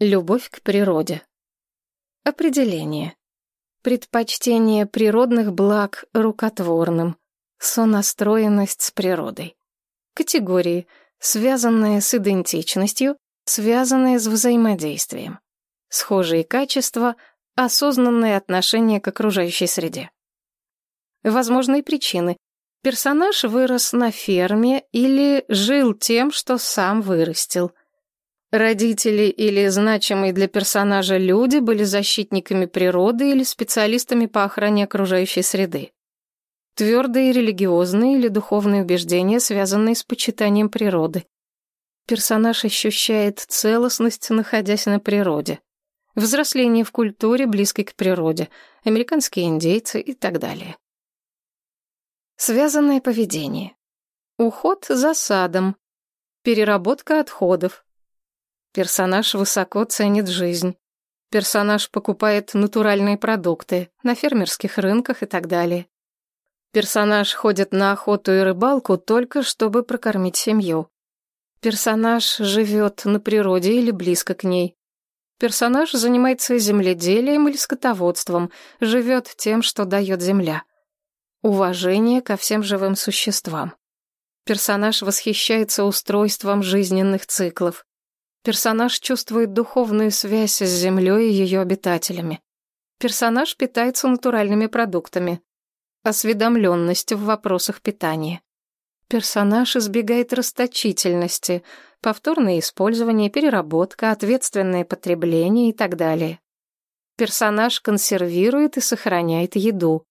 Любовь к природе. Определение. Предпочтение природных благ рукотворным. Сонастроенность с природой. Категории, связанные с идентичностью, связанные с взаимодействием. Схожие качества, осознанное отношение к окружающей среде. Возможные причины. Персонаж вырос на ферме или жил тем, что сам вырастил – Родители или значимые для персонажа люди были защитниками природы или специалистами по охране окружающей среды. Твердые религиозные или духовные убеждения, связанные с почитанием природы. Персонаж ощущает целостность, находясь на природе. Взросление в культуре, близкой к природе, американские индейцы и так далее. Связанное поведение. Уход за садом. Переработка отходов. Персонаж высоко ценит жизнь. Персонаж покупает натуральные продукты на фермерских рынках и так далее. Персонаж ходит на охоту и рыбалку только чтобы прокормить семью. Персонаж живет на природе или близко к ней. Персонаж занимается земледелием или скотоводством, живет тем, что дает земля. Уважение ко всем живым существам. Персонаж восхищается устройством жизненных циклов. Персонаж чувствует духовную связь с Землей и ее обитателями. Персонаж питается натуральными продуктами. Осведомленность в вопросах питания. Персонаж избегает расточительности, повторное использование, переработка, ответственное потребление и так далее. Персонаж консервирует и сохраняет еду.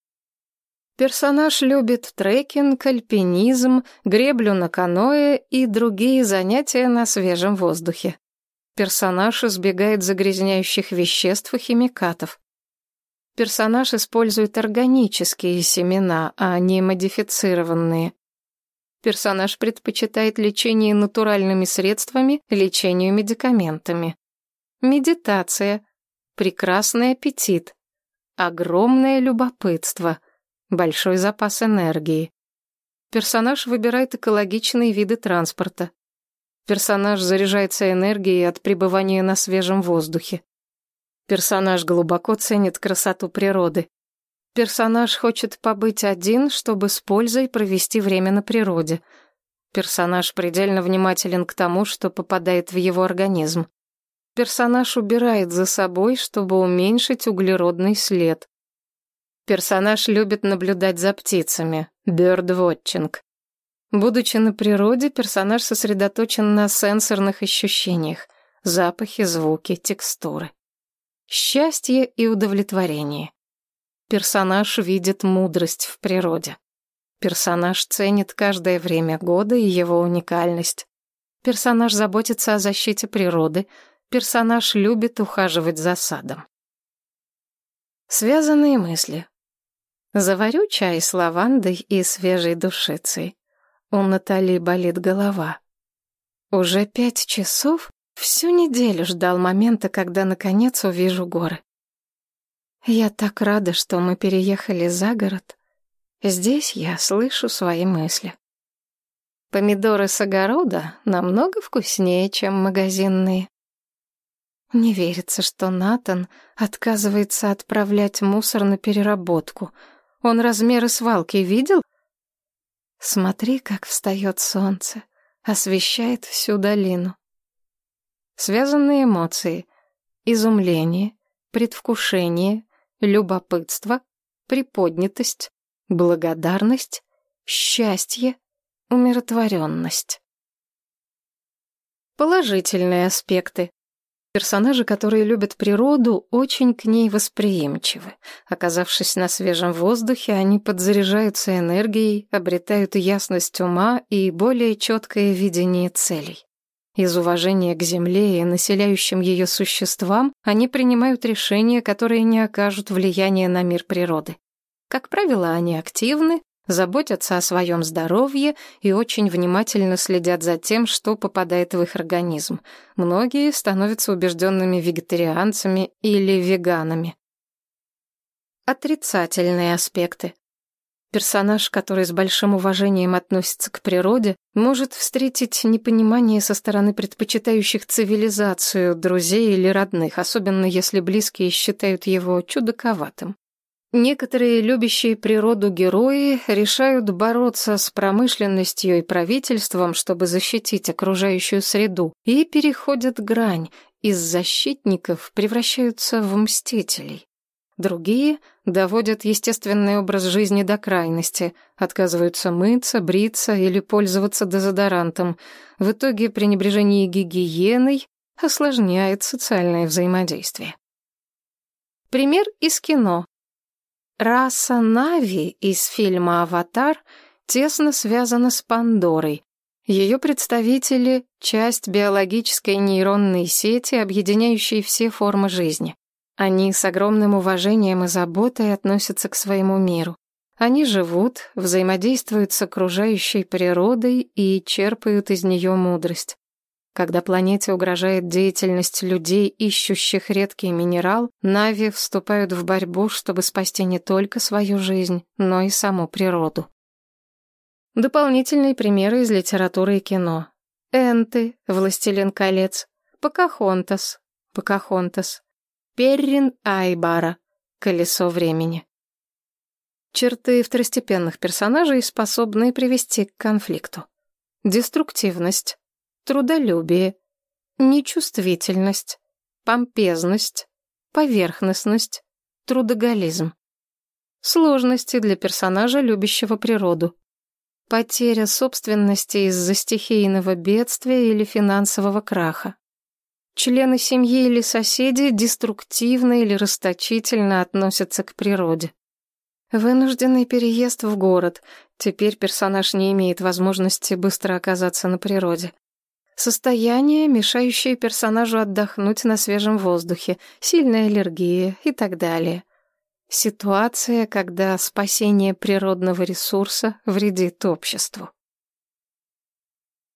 Персонаж любит трекинг, альпинизм, греблю на каноэ и другие занятия на свежем воздухе. Персонаж избегает загрязняющих веществ и химикатов. Персонаж использует органические семена, а не модифицированные. Персонаж предпочитает лечение натуральными средствами, лечению медикаментами. Медитация, прекрасный аппетит, огромное любопытство, большой запас энергии. Персонаж выбирает экологичные виды транспорта. Персонаж заряжается энергией от пребывания на свежем воздухе. Персонаж глубоко ценит красоту природы. Персонаж хочет побыть один, чтобы с пользой провести время на природе. Персонаж предельно внимателен к тому, что попадает в его организм. Персонаж убирает за собой, чтобы уменьшить углеродный след. Персонаж любит наблюдать за птицами. Бёрдвотчинг. Будучи на природе, персонаж сосредоточен на сенсорных ощущениях, запахи, звуки, текстуры. Счастье и удовлетворение. Персонаж видит мудрость в природе. Персонаж ценит каждое время года и его уникальность. Персонаж заботится о защите природы. Персонаж любит ухаживать за садом. Связанные мысли. Заварю чай с лавандой и свежей душицей. У Натали болит голова. Уже пять часов всю неделю ждал момента, когда наконец увижу горы. Я так рада, что мы переехали за город. Здесь я слышу свои мысли. Помидоры с огорода намного вкуснее, чем магазинные. Не верится, что Натан отказывается отправлять мусор на переработку. Он размеры свалки видел? Смотри, как встает солнце, освещает всю долину. Связанные эмоции. Изумление, предвкушение, любопытство, приподнятость, благодарность, счастье, умиротворенность. Положительные аспекты. Персонажи, которые любят природу, очень к ней восприимчивы. Оказавшись на свежем воздухе, они подзаряжаются энергией, обретают ясность ума и более четкое видение целей. Из уважения к земле и населяющим ее существам они принимают решения, которые не окажут влияния на мир природы. Как правило, они активны, заботятся о своем здоровье и очень внимательно следят за тем, что попадает в их организм. Многие становятся убежденными вегетарианцами или веганами. Отрицательные аспекты. Персонаж, который с большим уважением относится к природе, может встретить непонимание со стороны предпочитающих цивилизацию друзей или родных, особенно если близкие считают его чудаковатым. Некоторые любящие природу герои решают бороться с промышленностью и правительством, чтобы защитить окружающую среду, и переходят грань, из защитников превращаются в мстителей. Другие доводят естественный образ жизни до крайности, отказываются мыться, бриться или пользоваться дезодорантом. В итоге пренебрежение гигиеной осложняет социальное взаимодействие. Пример из кино. Раса Нави из фильма «Аватар» тесно связана с Пандорой. Ее представители — часть биологической нейронной сети, объединяющей все формы жизни. Они с огромным уважением и заботой относятся к своему миру. Они живут, взаимодействуют с окружающей природой и черпают из нее мудрость. Когда планете угрожает деятельность людей, ищущих редкий минерал, Нави вступают в борьбу, чтобы спасти не только свою жизнь, но и саму природу. Дополнительные примеры из литературы и кино. Энты, Властелин колец, Покахонтас, Покахонтас, Перрин Айбара. Колесо времени. Черты второстепенных персонажей, способные привести к конфликту. Деструктивность, трудолюбие, нечувствительность, помпезность, поверхностность, трудоголизм. Сложности для персонажа, любящего природу. Потеря собственности из-за стихийного бедствия или финансового краха. Члены семьи или соседи деструктивно или расточительно относятся к природе. Вынужденный переезд в город. Теперь персонаж не имеет возможности быстро оказаться на природе. Состояние, мешающее персонажу отдохнуть на свежем воздухе, сильная аллергия и так далее. Ситуация, когда спасение природного ресурса вредит обществу.